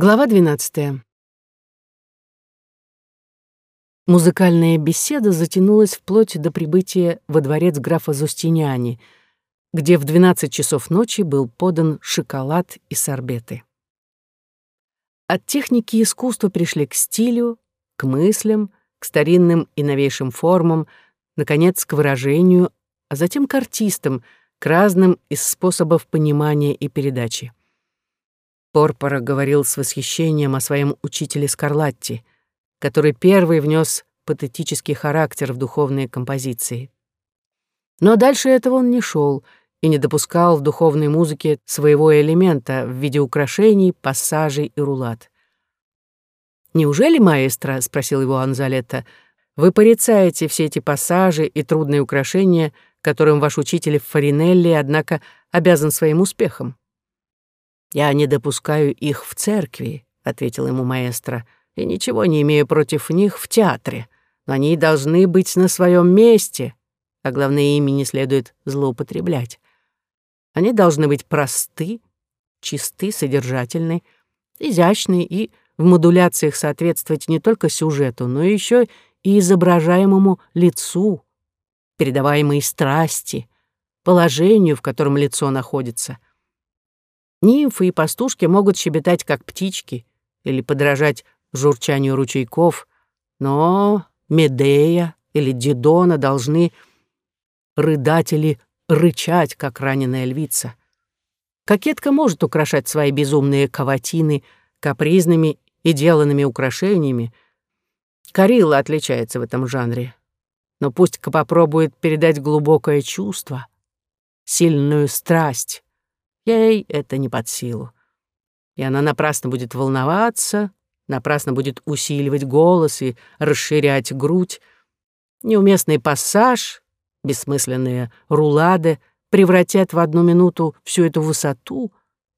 Глава 12. Музыкальная беседа затянулась вплоть до прибытия во дворец графа Зустиняни, где в 12 часов ночи был подан шоколад и сорбеты. От техники искусства пришли к стилю, к мыслям, к старинным и новейшим формам, наконец, к выражению, а затем к артистам, к разным из способов понимания и передачи. Порпора говорил с восхищением о своем учителе Скарлатти, который первый внес патетический характер в духовные композиции. Но дальше этого он не шел и не допускал в духовной музыке своего элемента в виде украшений, пассажей и рулат. «Неужели, маэстро, — спросил его Анзалетта, — вы порицаете все эти пассажи и трудные украшения, которым ваш учитель Фаринелли, однако, обязан своим успехом?» «Я не допускаю их в церкви», — ответил ему маэстро, «и ничего не имею против них в театре, но они должны быть на своем месте, а главное, ими не следует злоупотреблять. Они должны быть просты, чисты, содержательны, изящны и в модуляциях соответствовать не только сюжету, но еще и изображаемому лицу, передаваемой страсти, положению, в котором лицо находится — Нимфы и пастушки могут щебетать, как птички, или подражать журчанию ручейков, но Медея или Дидона должны рыдать или рычать, как раненая львица. Кокетка может украшать свои безумные каватины капризными и деланными украшениями. Карилла отличается в этом жанре. Но пусть-ка попробует передать глубокое чувство, сильную страсть, Ей это не под силу. И она напрасно будет волноваться, напрасно будет усиливать голос и расширять грудь. Неуместный пассаж, бессмысленные рулады превратят в одну минуту всю эту высоту,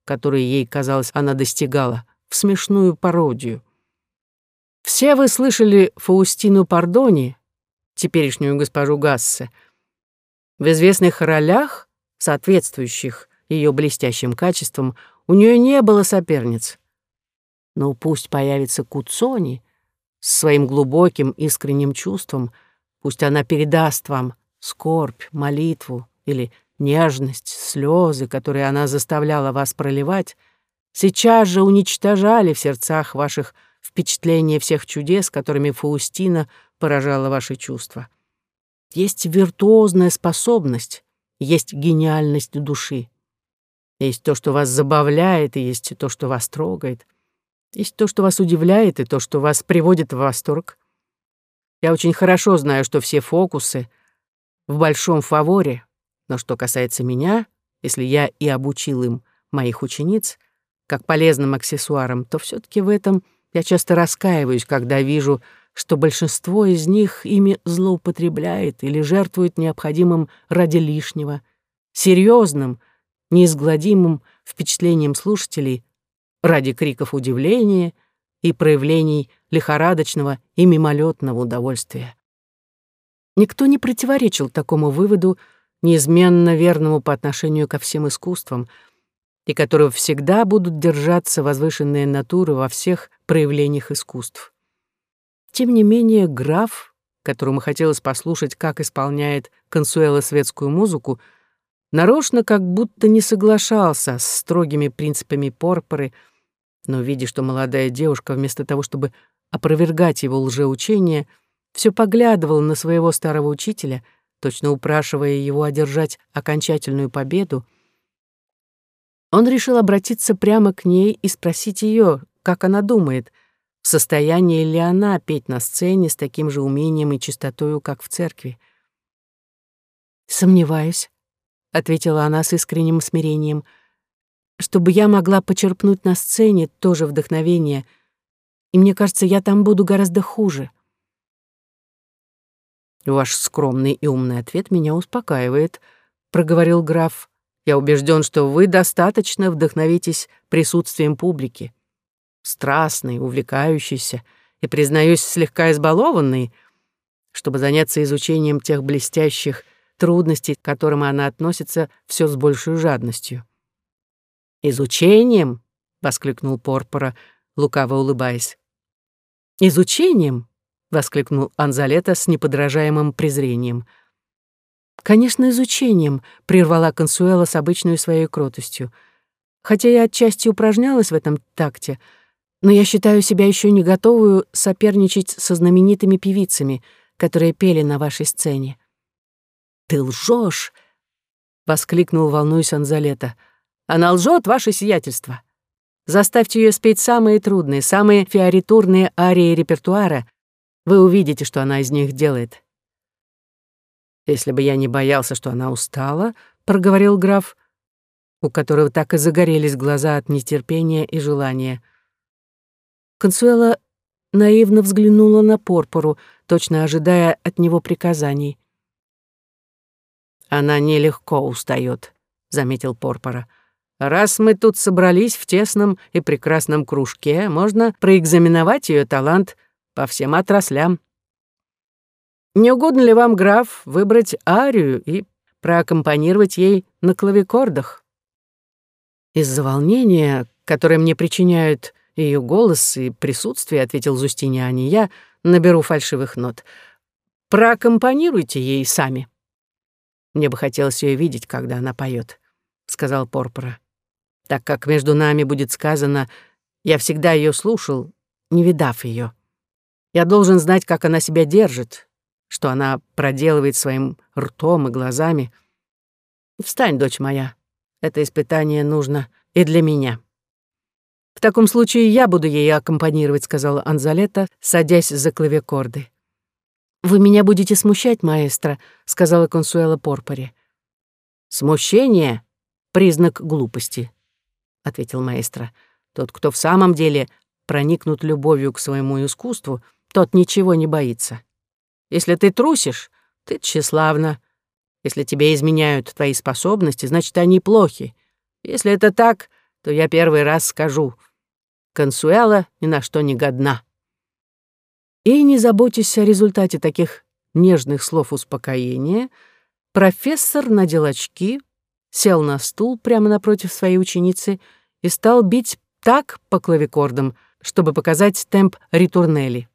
которую ей, казалось, она достигала, в смешную пародию. Все вы слышали Фаустину Пардони, теперешнюю госпожу Гассе, в известных ролях, соответствующих ее блестящим качествам, у нее не было соперниц. Но пусть появится Куцони с своим глубоким искренним чувством, пусть она передаст вам скорбь, молитву или нежность, слезы, которые она заставляла вас проливать, сейчас же уничтожали в сердцах ваших впечатления всех чудес, которыми Фаустина поражала ваши чувства. Есть виртуозная способность, есть гениальность души. Есть то, что вас забавляет, и есть то, что вас трогает. Есть то, что вас удивляет, и то, что вас приводит в восторг. Я очень хорошо знаю, что все фокусы в большом фаворе, но что касается меня, если я и обучил им моих учениц как полезным аксессуарам, то все таки в этом я часто раскаиваюсь, когда вижу, что большинство из них ими злоупотребляет или жертвует необходимым ради лишнего, серьезным, неизгладимым впечатлением слушателей ради криков удивления и проявлений лихорадочного и мимолетного удовольствия. Никто не противоречил такому выводу, неизменно верному по отношению ко всем искусствам, и которого всегда будут держаться возвышенные натуры во всех проявлениях искусств. Тем не менее, граф, которому хотелось послушать, как исполняет Консуэла светскую музыку, нарочно как будто не соглашался с строгими принципами Порпоры, но, видя, что молодая девушка, вместо того, чтобы опровергать его лжеучение, все поглядывала на своего старого учителя, точно упрашивая его одержать окончательную победу, он решил обратиться прямо к ней и спросить ее, как она думает, в состоянии ли она петь на сцене с таким же умением и чистотою, как в церкви. «Сомневаюсь», — ответила она с искренним смирением, «чтобы я могла почерпнуть на сцене тоже вдохновение, и мне кажется, я там буду гораздо хуже». «Ваш скромный и умный ответ меня успокаивает», — проговорил граф. «Я убежден, что вы достаточно вдохновитесь присутствием публики. Страстный, увлекающийся и, признаюсь, слегка избалованный, чтобы заняться изучением тех блестящих трудностей, к которым она относится все с большей жадностью. «Изучением?» — воскликнул Порпора, лукаво улыбаясь. «Изучением?» — воскликнул Анзалета с неподражаемым презрением. «Конечно, изучением», — прервала Консуэла с обычной своей кротостью. «Хотя я отчасти упражнялась в этом такте, но я считаю себя еще не готовую соперничать со знаменитыми певицами, которые пели на вашей сцене». «Ты лжешь!» — воскликнул, волнуясь Анзалета. «Она лжет, ваше сиятельство!» Заставьте ее спеть самые трудные, самые фиоритурные арии репертуара. Вы увидите, что она из них делает. Если бы я не боялся, что она устала, проговорил граф, у которого так и загорелись глаза от нетерпения и желания. Консуэла наивно взглянула на Порпору, точно ожидая от него приказаний. «Она нелегко устает», — заметил Порпора. Раз мы тут собрались в тесном и прекрасном кружке, можно проэкзаменовать ее талант по всем отраслям. Не угодно ли вам, граф, выбрать арию и проаккомпанировать ей на клавикордах? Из-за волнения, которое мне причиняют ее голос и присутствие, ответил Зустиняне, я наберу фальшивых нот. Проаккомпанируйте ей сами. Мне бы хотелось ее видеть, когда она поет, сказал Порпора так как между нами будет сказано «я всегда ее слушал, не видав ее. Я должен знать, как она себя держит, что она проделывает своим ртом и глазами. Встань, дочь моя, это испытание нужно и для меня». «В таком случае я буду ей аккомпанировать», — сказала Анзалета, садясь за клавикорды. «Вы меня будете смущать, маэстро», — сказала Консуэла Порпори. «Смущение — признак глупости», — ответил маэстро. «Тот, кто в самом деле проникнут любовью к своему искусству, тот ничего не боится. Если ты трусишь, ты тщеславна. Если тебе изменяют твои способности, значит, они плохи. Если это так, то я первый раз скажу. Консуэла ни на что не годна». И не заботясь о результате таких нежных слов успокоения, профессор надел очки, сел на стул прямо напротив своей ученицы и стал бить так по клавикордам, чтобы показать темп ритурнели.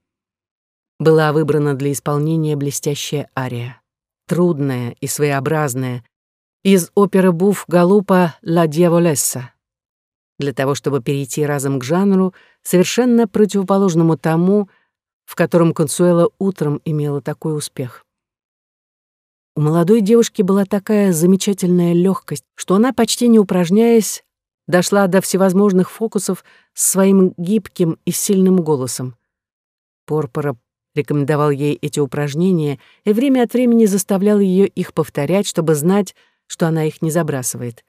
Была выбрана для исполнения блестящая ария, трудная и своеобразная, из оперы Буф Галупа «Ла Дьяволесса», для того, чтобы перейти разом к жанру, совершенно противоположному тому, в котором Консуэла утром имела такой успех. У молодой девушки была такая замечательная легкость, что она, почти не упражняясь, дошла до всевозможных фокусов с своим гибким и сильным голосом. Порпора рекомендовал ей эти упражнения и время от времени заставлял ее их повторять, чтобы знать, что она их не забрасывает.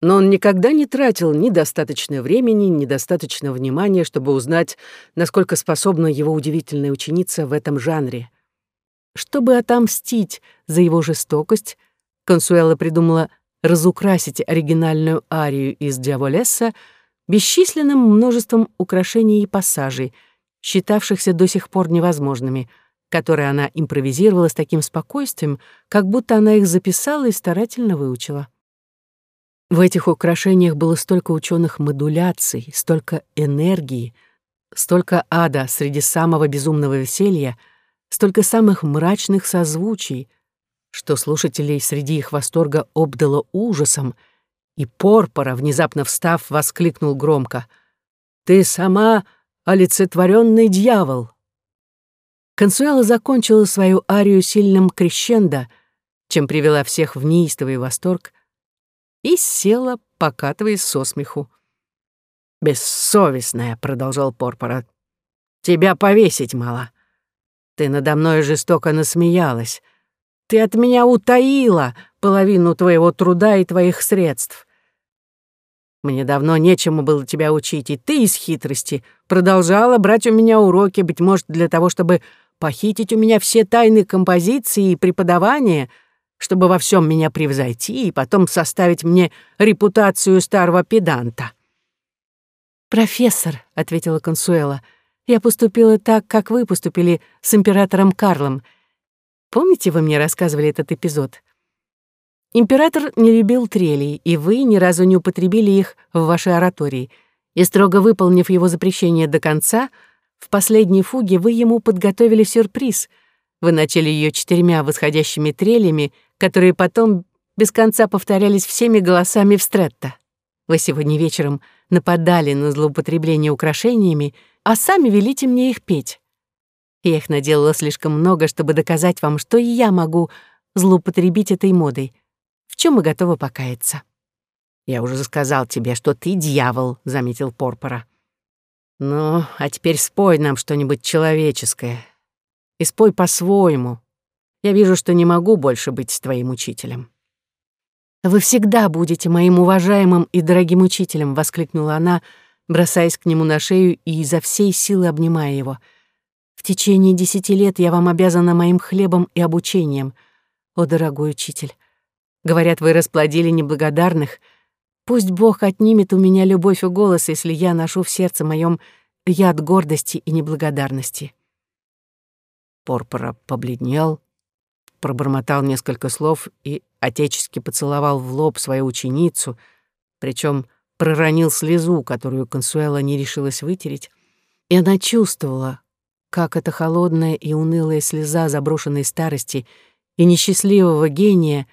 Но он никогда не тратил ни достаточно времени, ни достаточно внимания, чтобы узнать, насколько способна его удивительная ученица в этом жанре. Чтобы отомстить за его жестокость, Консуэла придумала разукрасить оригинальную арию из «Диаволесса» бесчисленным множеством украшений и пассажей, считавшихся до сих пор невозможными, которые она импровизировала с таким спокойствием, как будто она их записала и старательно выучила. В этих украшениях было столько ученых модуляций, столько энергии, столько ада среди самого безумного веселья — столько самых мрачных созвучий, что слушателей среди их восторга обдало ужасом, и Порпора, внезапно встав, воскликнул громко «Ты сама олицетворенный дьявол!» Консуэла закончила свою арию сильным крещендо, чем привела всех в неистовый восторг, и села, покатываясь со смеху. «Бессовестная», — продолжал Порпора, — «тебя повесить мало. Ты надо мной жестоко насмеялась. Ты от меня утаила половину твоего труда и твоих средств. Мне давно нечему было тебя учить, и ты из хитрости продолжала брать у меня уроки, быть может, для того, чтобы похитить у меня все тайны композиции и преподавания, чтобы во всем меня превзойти и потом составить мне репутацию старого педанта. «Профессор», — ответила Консуэла, — я поступила так, как вы поступили с императором Карлом. Помните, вы мне рассказывали этот эпизод? Император не любил трелей, и вы ни разу не употребили их в вашей оратории. И строго выполнив его запрещение до конца, в последней фуге вы ему подготовили сюрприз. Вы начали ее четырьмя восходящими трелями, которые потом без конца повторялись всеми голосами в стретто. Вы сегодня вечером нападали на злоупотребление украшениями, а сами велите мне их петь. Я их наделала слишком много, чтобы доказать вам, что и я могу злоупотребить этой модой, в чем мы готовы покаяться. «Я уже сказал тебе, что ты дьявол», — заметил Порпора. «Ну, а теперь спой нам что-нибудь человеческое. И спой по-своему. Я вижу, что не могу больше быть твоим учителем». «Вы всегда будете моим уважаемым и дорогим учителем», — воскликнула она, бросаясь к нему на шею и изо всей силы обнимая его. «В течение десяти лет я вам обязана моим хлебом и обучением. О, дорогой учитель! Говорят, вы расплодили неблагодарных. Пусть Бог отнимет у меня любовь и голос, если я ношу в сердце моем яд гордости и неблагодарности». Порпора побледнел, пробормотал несколько слов и отечески поцеловал в лоб свою ученицу, причем проронил слезу, которую Консуэла не решилась вытереть, и она чувствовала, как эта холодная и унылая слеза заброшенной старости и несчастливого гения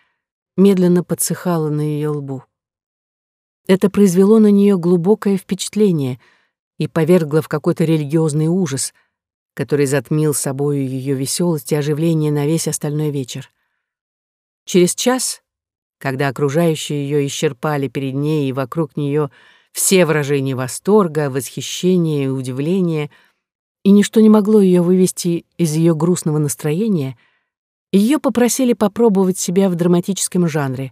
медленно подсыхала на ее лбу. Это произвело на нее глубокое впечатление и повергло в какой-то религиозный ужас — который затмил собою ее веселость и оживление на весь остальной вечер. Через час, когда окружающие ее исчерпали перед ней и вокруг нее все выражения восторга, восхищения и удивления, и ничто не могло ее вывести из ее грустного настроения, ее попросили попробовать себя в драматическом жанре.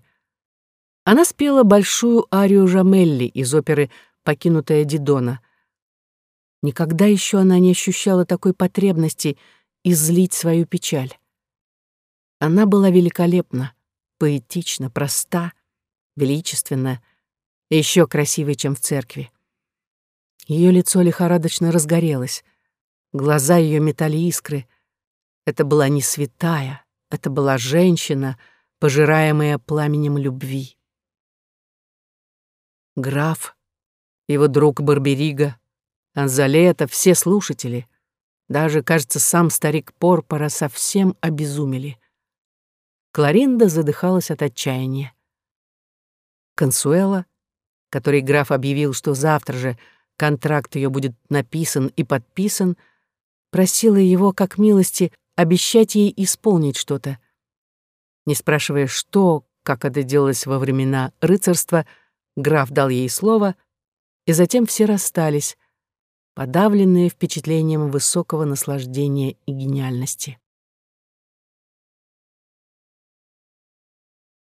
Она спела большую арию Жамелли из оперы «Покинутая Дидона», Никогда еще она не ощущала такой потребности излить свою печаль. Она была великолепна, поэтична, проста, величественна и еще красивее, чем в церкви. Ее лицо лихорадочно разгорелось, глаза ее метали искры. Это была не святая, это была женщина, пожираемая пламенем любви. Граф, его друг Барберига, Анзалета, все слушатели, даже, кажется, сам старик Порпора совсем обезумели. Кларинда задыхалась от отчаяния. Консуэла, который граф объявил, что завтра же контракт ее будет написан и подписан, просила его, как милости, обещать ей исполнить что-то. Не спрашивая, что, как это делалось во времена рыцарства, граф дал ей слово, и затем все расстались, подавленные впечатлением высокого наслаждения и гениальности.